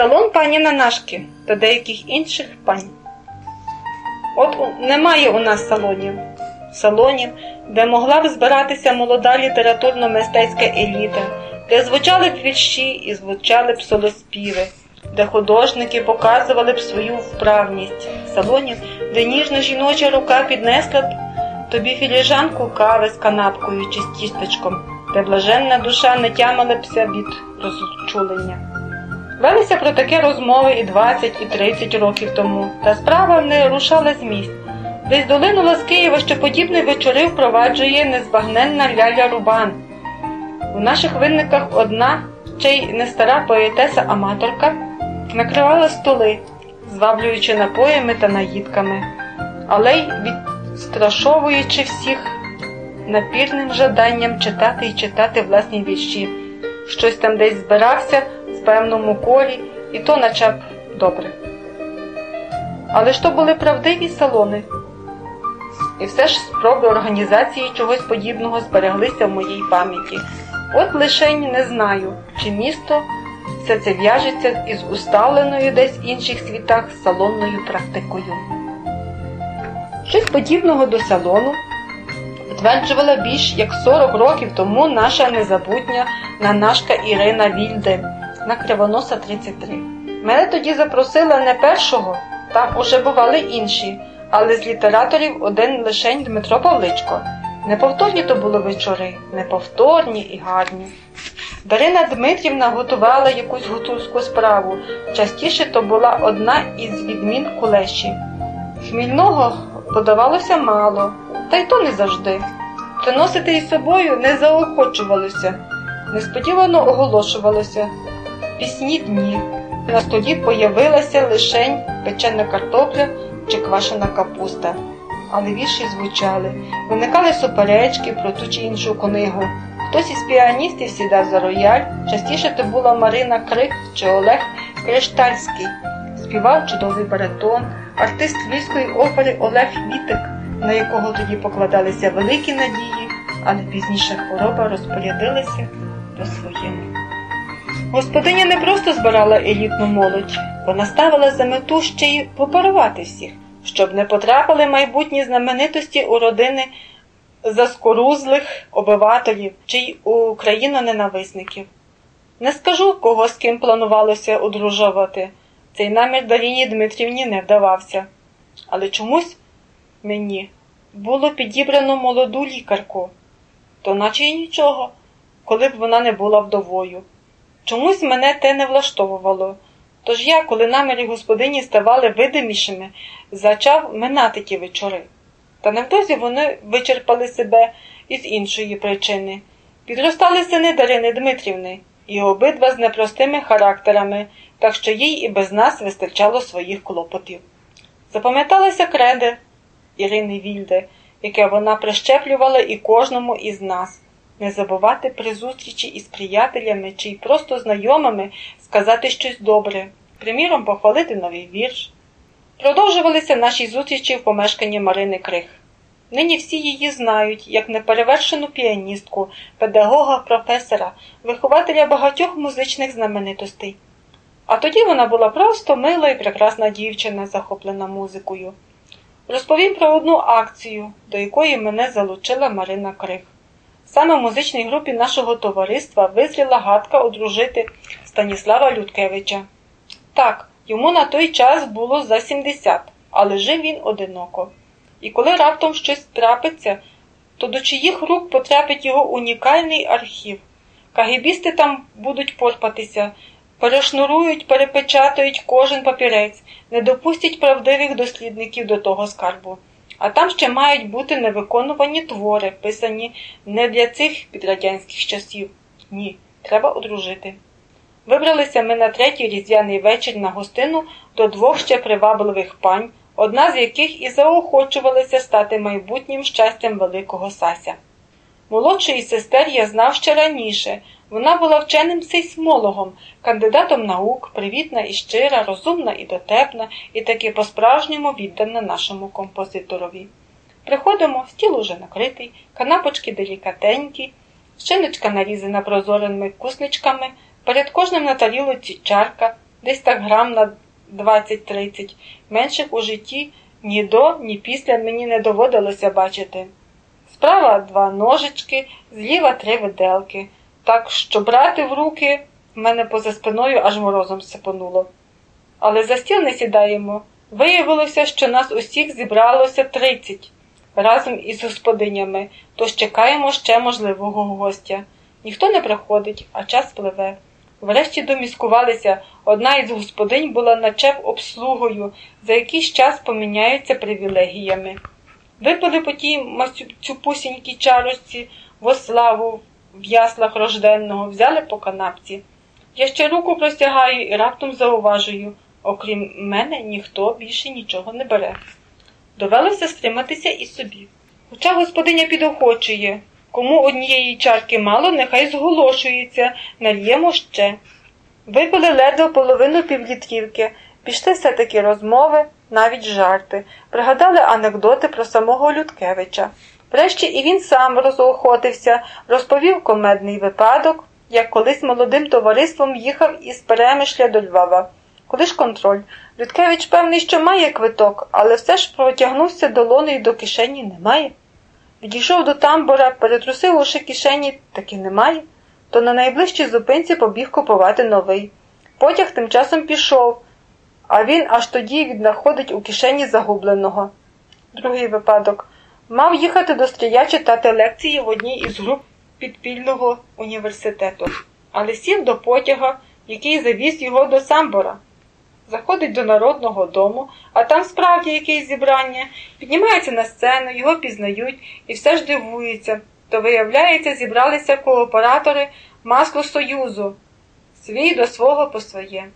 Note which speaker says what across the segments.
Speaker 1: салон пані Нанашки та деяких інших пань. От немає у нас салонів. Салонів, де могла б збиратися молода літературно-мистецька еліта, де звучали б вірші і звучали б солоспіви, де художники показували б свою вправність, салонів, де ніжна жіноча рука піднесла б тобі філіжанку кави з канапкою чи з тістечком, де блаженна душа не тямилася від розчулення. Велися про таке розмови і 20, і 30 років тому, та справа не рушала з місць. Десь долинула з Києва, що подібні вечори впроваджує незбагненна Ляля Рубан. У наших винниках одна, ще й не стара поетеса-аматорка, накривала столи, зваблюючи напоями та наїдками, але й відстрашовуючи всіх напірним жаданням читати і читати власні вірші. Щось там десь збирався певному колі, і то наче добре. Але ж то були правдиві салони. І все ж спроби організації чогось подібного збереглися в моїй пам'яті. От лишень не знаю, чи місто все це в'яжеться із усталеною десь в інших світах салонною практикою. Щось подібного до салону утверджувала більш як 40 років тому наша незабутня нанашка Ірина Вільде на Кривоноса 33. Мене тоді запросила не першого, там уже бували інші, але з літераторів один лишень Дмитро Павличко. Неповторні то були вечори, неповторні і гарні. Дарина Дмитрівна готувала якусь гуцульську справу. Частіше то була одна із відмін кулеші. Хмільного подавалося мало, та й то не завжди. Приносити із собою не заохочувалося, несподівано оголошувалося. Пісні дні. На столі появилася лишень печена картопля чи квашена капуста. Але вірші звучали, виникали суперечки про ту чи іншу книгу. Хтось із піаністів сідав за рояль, частіше то була Марина Крик чи Олег Криштальський. Співав чудовий баритон, артист львівської опери Олег Вітик, на якого тоді покладалися великі надії, але пізніше хвороба розпорядилася по-своєму. Господиня не просто збирала елітну молодь, вона ставила за мету ще й попарувати всіх, щоб не потрапили майбутні знаменитості у родини заскорузлих обивателів чи й у країноненависників. Не скажу, кого з ким планувалося одружувати. Цей намір Даріні Дмитрівні не вдавався. Але чомусь мені було підібрано молоду лікарку, то наче й нічого, коли б вона не була вдовою. Чомусь мене те не влаштовувало. Тож я, коли наміри господині ставали видимішими, зачав минати ті вечори. Та невдовзі вони вичерпали себе із іншої причини. Підростали сини Дарини Дмитрівни, і обидва з непростими характерами, так що їй і без нас вистачало своїх клопотів. Запам'яталося креде Ірини Вільде, яке вона прищеплювала і кожному із нас не забувати при зустрічі із приятелями чи й просто знайомими сказати щось добре, приміром, похвалити новий вірш. Продовжувалися наші зустрічі в помешканні Марини Крих. Нині всі її знають як неперевершену піаністку, педагога, професора, вихователя багатьох музичних знаменитостей. А тоді вона була просто мила і прекрасна дівчина, захоплена музикою. Розповім про одну акцію, до якої мене залучила Марина Крих. Саме в музичній групі нашого товариства визріла гадка одружити Станіслава Людкевича. Так, йому на той час було за 70, але жив він одиноко. І коли раптом щось трапиться, то до чиїх рук потрапить його унікальний архів. Кагібісти там будуть порпатися, перешнурують, перепечатають кожен папірець, не допустять правдивих дослідників до того скарбу. А там ще мають бути невиконувані твори, писані не для цих підрадянських часів. Ні, треба одружити. Вибралися ми на третій різдвяний вечір на гостину до двох ще привабливих пань, одна з яких і заохочувалася стати майбутнім щастям великого Сася. Молодшої сестер я знав ще раніше. Вона була вченим сейсмологом, кандидатом наук, привітна і щира, розумна і дотепна, і таки по-справжньому віддана нашому композиторові. Приходимо, стіл уже накритий, канапочки делікатенькі, щеночка нарізана прозорими кусничками, перед кожним на тарілоці чарка, десь так грам на 20-30. Менших у житті ні до, ні після мені не доводилося бачити. Справа два ножички, зліва три виделки. Так що брати в руки в мене поза спиною аж морозом сипонуло. Але за стіл не сідаємо. Виявилося, що нас усіх зібралося тридцять разом із господинями, тож чекаємо ще можливого гостя. Ніхто не приходить, а час пливе. Врешті доміскувалися, одна із господинь була начеп обслугою, за якийсь час поміняються привілегіями. Випили по тій цюпусінькій чарочці во славу в яслах рожденного, взяли по канапці. Я ще руку простягаю і раптом зауважую окрім мене, ніхто більше нічого не бере. Довелося стриматися і собі. Хоча господиня підохочує, кому однієї чарки мало, нехай зголошується, нальємо ще. Випили ледве половину півлітрівки, пішли все-таки розмови, навіть жарти, пригадали анекдоти про самого Людкевича. Врешті і він сам розохотився, розповів комедний випадок, як колись молодим товариством їхав із Перемишля до Львова. Коли ж контроль? Людкевич певний, що має квиток, але все ж протягнувся долоною до кишені немає. Відійшов до тамбора, перетрусив лише кишені, таки немає, то на найближчій зупинці побіг купувати новий. Потяг тим часом пішов, а він аж тоді віднаходить у кишені загубленого. Другий випадок. Мав їхати до стрія читати лекції в одній із груп підпільного університету, але сів до потяга, який завіз його до самбора. Заходить до народного дому, а там справді якесь зібрання, піднімається на сцену, його пізнають і все ж дивується. То, виявляється, зібралися кооператори масло Союзу, свій до свого по своє.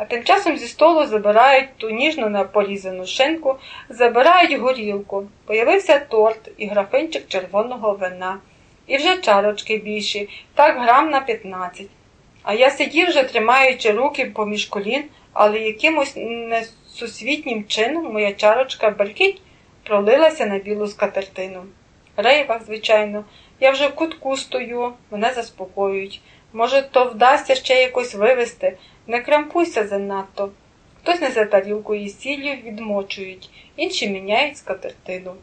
Speaker 1: А тим часом зі столу забирають ту ніжно напорізану шинку, забирають горілку. Появився торт і графинчик червоного вина, і вже чарочки більші, так грам на 15. А я сидів вже, тримаючи руки поміж колін, але якимось несусвітнім чином моя чарочка беркіть пролилася на білу скатертину. Рейвах, звичайно, я вже в кутку стою, мене заспокоюють. Може, то вдасться ще якось вивести, не крампуйся занадто. Хтось несе тарілку і сіллю відмочують, інші міняють скатертину.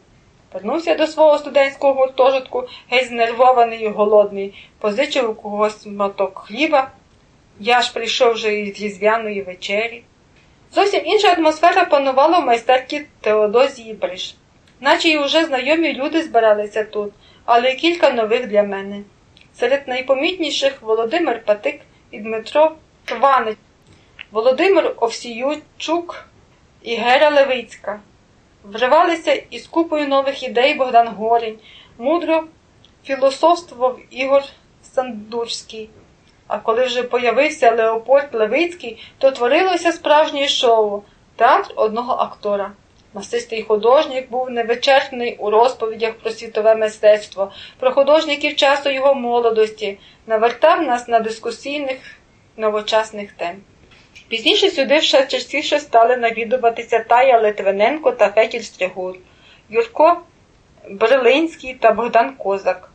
Speaker 1: Вернувся до свого студентського гуртожитку, геть знервований і голодний, позичив у когось моток хліба. Я ж прийшов вже із різдвяної вечері. Зовсім інша атмосфера панувала в майстерці Теодозії Бриш. Наче й уже знайомі люди збиралися тут, але й кілька нових для мене. Серед найпомітніших Володимир Патик і Дмитро Тванич, Володимир Овсіючук і Гера Левицька. Вривалися із купою нових ідей Богдан Горень, мудро філософствував Ігор Сандурський. А коли вже появився Леопольд Левицький, то творилося справжнє шоу театр одного актора. Масистий художник був невичерпний у розповідях про світове мистецтво, про художників часу його молодості, навертав нас на дискусійних новочасних тем. Пізніше сюди ще частіше стали навідуватися Тая Литвиненко та Фетіль Стригур, Юрко Брилинський та Богдан Козак,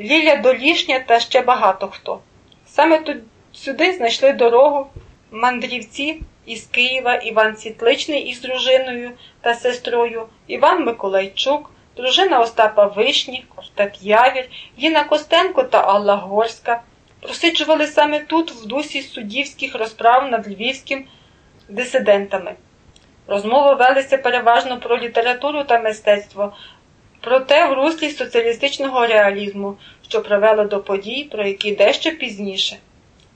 Speaker 1: Ліля Долішня та ще багато хто. Саме тут сюди знайшли дорогу мандрівці із Києва Іван Світличний із дружиною та сестрою, Іван Миколайчук, дружина Остапа Вишні, Кортет Явір, Гіна Костенко та Алла Горська. Просиджували саме тут, в дусі суддівських розправ над львівським дисидентами. Розмови велися переважно про літературу та мистецтво, проте в руслі соціалістичного реалізму, що привело до подій, про які дещо пізніше.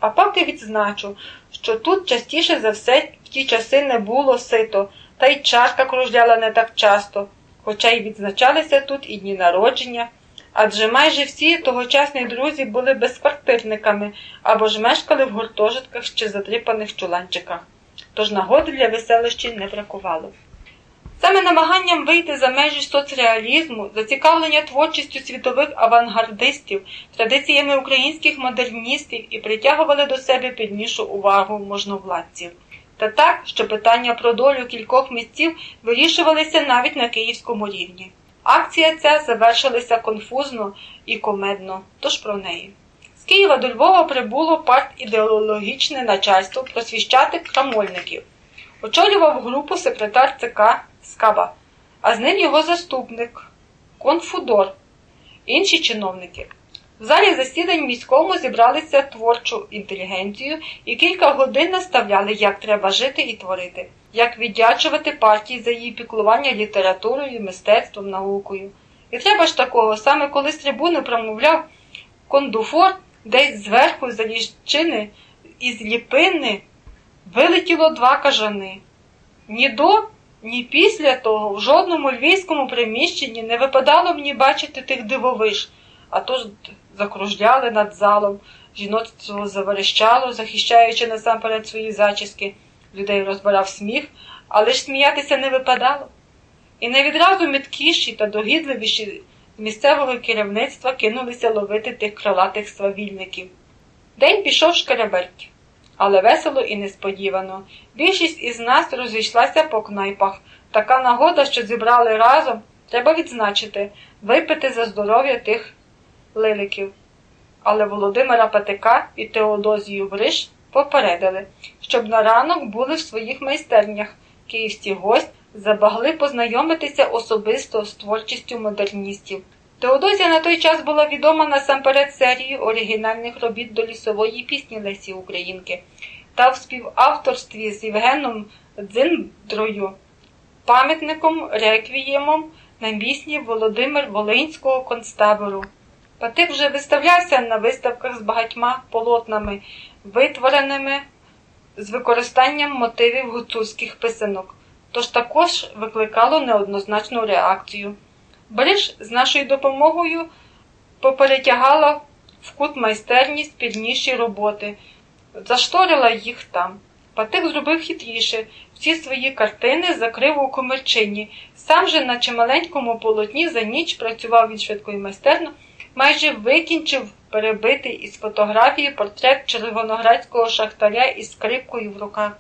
Speaker 1: А поки відзначу, що тут частіше за все в ті часи не було сито, та й чашка кружляла не так часто, хоча й відзначалися тут і дні народження, адже майже всі тогочасні друзі були безквартирниками або ж мешкали в гуртожитках чи задрипаних чуланчиках, тож нагоди для веселощі не бракувало. Саме намаганням вийти за межі соцреалізму, зацікавлення творчістю світових авангардистів, традиціями українських модерністів і притягували до себе піднішу увагу можновладців. Та так, що питання про долю кількох місців вирішувалися навіть на київському рівні. Акція ця завершилася конфузно і комедно, тож про неї. З Києва до Львова прибуло партідеологічне начальство просвіщати крамольників. Очолював групу секретар ЦК Скаба, а з ним його заступник Конфудор, інші чиновники. В залі засідань міському зібралися творчу інтелігенцію і кілька годин наставляли, як треба жити і творити, як віддячувати партії за її піклування літературою, мистецтвом, наукою. І треба ж такого, саме коли з трибуни промовляв кондуфор, десь зверху за ліщини із ліпини вилетіло два кажани. Ні до, ні після того в жодному львівському приміщенні не випадало мені бачити тих дивовиж, а то закружляли над залом, жіноцтво заверещало, захищаючи насамперед свої зачіски. Людей розбирав сміх, але ж сміятися не випадало. І не відразу міткіші та догідливіші з місцевого керівництва кинулися ловити тих крилатих свавільників. День пішов шкереберть, але весело і несподівано. Більшість із нас розійшлася по кнайпах. Така нагода, що зібрали разом, треба відзначити, випити за здоров'я тих лиликів. Але Володимира Патика і Теодозію Бриш попередили, щоб на ранок були в своїх майстернях. Київські гості забагли познайомитися особисто з творчістю модерністів. Теодозія на той час була відома насамперед серією оригінальних робіт до лісової пісні Лесі Українки та в співавторстві з Євгеном Дзиндрою, пам'ятником реквіємом на пісні Володимир Волинського концтабору. Патик вже виставлявся на виставках з багатьма полотнами, витвореними з використанням мотивів гуцульських писанок, тож також викликало неоднозначну реакцію. Бариш з нашою допомогою поперетягала в кут майстерні спільніші роботи, зашторила їх там. Патик зробив хитріше, всі свої картини закрив у комерчині, сам же на чималенькому полотні за ніч працював він швидко і майстерно, майже викінчив перебитий із фотографії портрет червоноградського шахтаря із скрипкою в руках.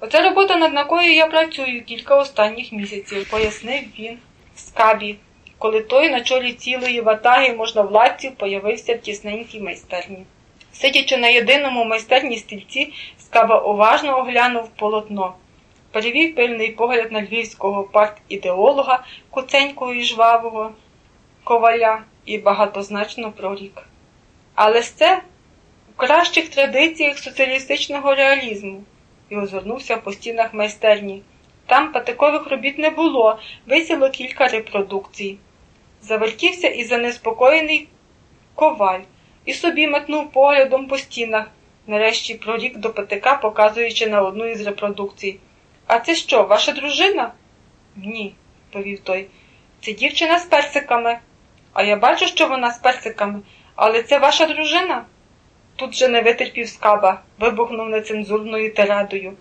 Speaker 1: Оце робота, над якою я працюю кілька останніх місяців, пояснив він в скабі, коли той на чолі цілої ватаги можновладців появився в тісненькій майстерні. Сидячи на єдиному майстерні стільці, скаба уважно оглянув полотно, перевів пильний погляд на львівського партідеолога, куценького і жвавого коваля і багатозначно прорік. Але це в кращих традиціях соціалістичного реалізму і озирнувся по стінах майстерні. Там патикових робіт не було, висіло кілька репродукцій. Завертівся і занеспокоєний коваль, і собі метнув поглядом по стінах, нарешті прорік до патика, показуючи на одну із репродукцій. А це що, ваша дружина? Ні, повів той. Це дівчина з персиками. А я бачу, що вона з персиками, але це ваша дружина? Тут же не витерпів скаба, вибухнув нецензурною тирадою.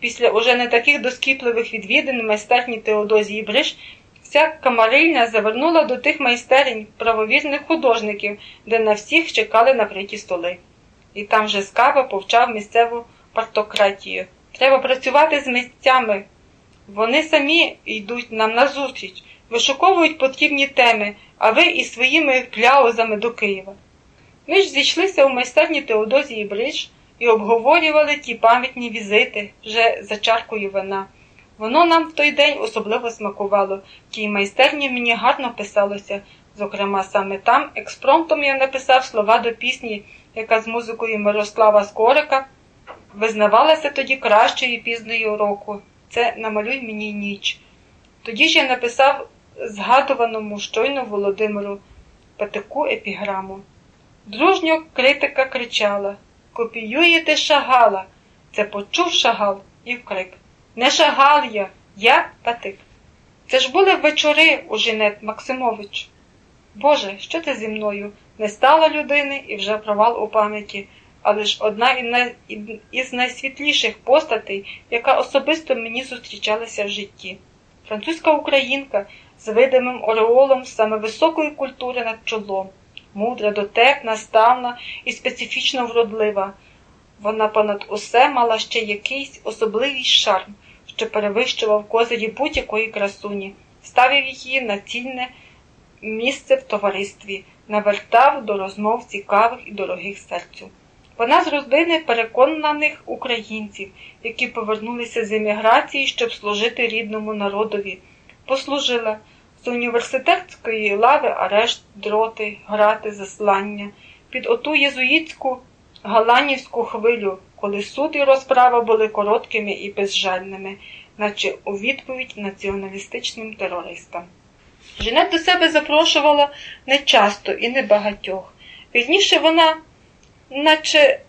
Speaker 1: Після уже не таких доскіпливих відвідин майстерні Теодозії Бриш вся камарильня завернула до тих майстерень правовірних художників, де на всіх чекали накриті столи. І там же скаба повчав місцеву партократію. Треба працювати з місцями. Вони самі йдуть нам назустріч, вишуковують потрібні теми, а ви із своїми кляузами до Києва. Ми ж зійшлися у майстерні Теодозії Бридж і обговорювали ті пам'ятні візити вже за чаркою вина. Воно нам в той день особливо смакувало, в тій майстерні мені гарно писалося. Зокрема, саме там експромтом я написав слова до пісні, яка з музикою Мирослава Скорика визнавалася тоді кращою пізною року. Це намалюй мені ніч. Тоді ж я написав згадуваному щойно Володимиру Патику епіграму. Дружньо критика кричала Копіюєте шагала. Це почув шагал і вкрик Не шагал я, я Патик. Це ж були вечори, Ужинет Максимович. Боже, що ти зі мною? Не стало людини і вже провал у пам'яті, але ж одна із найсвітліших постатей, яка особисто мені зустрічалася в житті. Французька українка з видимим ореолом саме високої культури над чолом мудра, дотепна, ставна і специфічно вродлива. Вона понад усе мала ще якийсь особливий шарм, що перевищував козирі будь-якої красуні, ставив її на цільне місце в товаристві, навертав до розмов цікавих і дорогих серцю. Вона з родини переконаних українців, які повернулися з еміграції, щоб служити рідному народові, послужила з університетської лави арешт, дроти, грати, заслання, під оту єзуїтську галанівську хвилю, коли суд і розправа були короткими і безжальними, наче у відповідь націоналістичним терористам. Женет до себе запрошувала не часто і не багатьох. Пізніше вона, наче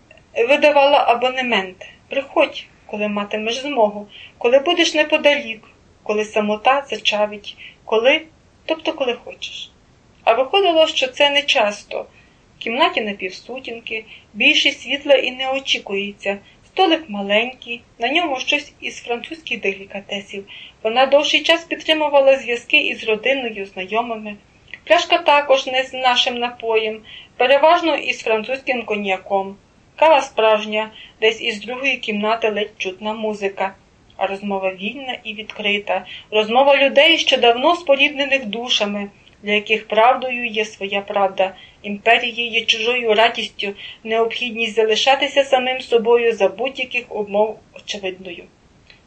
Speaker 1: видавала абонемент. Приходь, коли матимеш змогу, коли будеш неподалік, коли самота зачавить, коли, тобто коли хочеш. А виходило, що це не часто. В кімнаті напівсутінки, більшість світла і не очікується, столик маленький, на ньому щось із французьких делікатесів. Вона довший час підтримувала зв'язки із родиною, знайомими. Пляшка також не з нашим напоєм, переважно із французьким коньяком. Кава справжня, десь із другої кімнати ледь чутна музика, а розмова вільна і відкрита, розмова людей, що давно споріднених душами, для яких правдою є своя правда, імперії є чужою радістю, необхідність залишатися самим собою за будь-яких умов очевидною.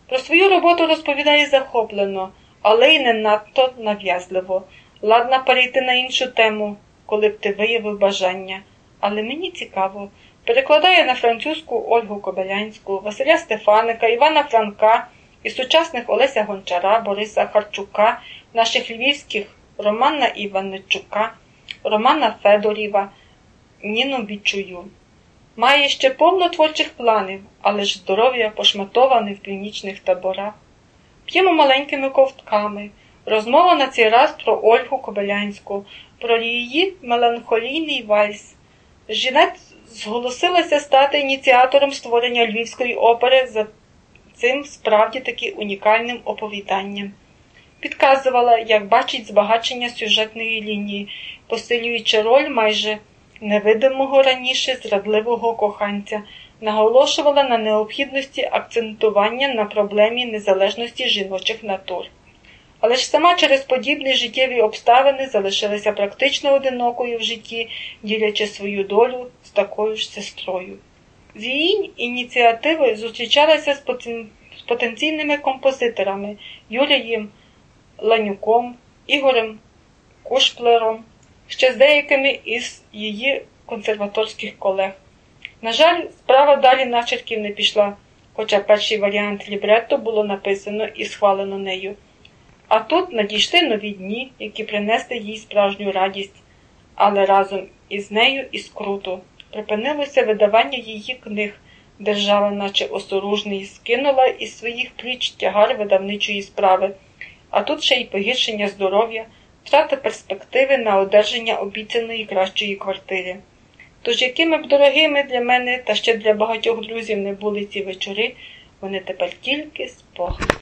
Speaker 1: Про свою роботу розповідає захоплено, але й не надто нав'язливо. Ладна перейти на іншу тему, коли б ти виявив бажання. Але мені цікаво. Перекладає на французьку Ольгу Кобилянську, Василя Стефаника, Івана Франка і сучасних Олеся Гончара, Бориса Харчука, наших львівських Романа Іваничука, Романа Федоріва, Ніну Бічую. Має ще повно творчих планів, але ж здоров'я пошматоване в північних таборах. П'ємо маленькими ковтками. Розмова на цей раз про Ольгу Кобилянську, про її меланхолійний вальс. Жінець зголосилася стати ініціатором створення Львівської опери за цим справді таки унікальним оповіданням. Підказувала, як бачить збагачення сюжетної лінії, посилюючи роль майже невидимого раніше зрадливого коханця, наголошувала на необхідності акцентування на проблемі незалежності жіночих натур. Але ж сама через подібні життєві обставини залишилася практично одинокою в житті, ділячи свою долю з такою ж сестрою. З її ініціативи зустрічалася з потенційними композиторами Юрієм Ланюком, Ігорем Кушплером, ще з деякими із її консерваторських колег. На жаль, справа далі начерків не пішла, хоча перший варіант лібретто було написано і схвалено нею. А тут надійшли нові дні, які принесли їй справжню радість, але разом із нею і скруту. Припинилося видавання її книг. Держава, наче осоружний, скинула із своїх пліч тягар видавничої справи, а тут ще й погіршення здоров'я, втрата перспективи на одержання обіцяної кращої квартири. Тож, якими б дорогими для мене та ще для багатьох друзів не були ці вечори, вони тепер тільки спогади.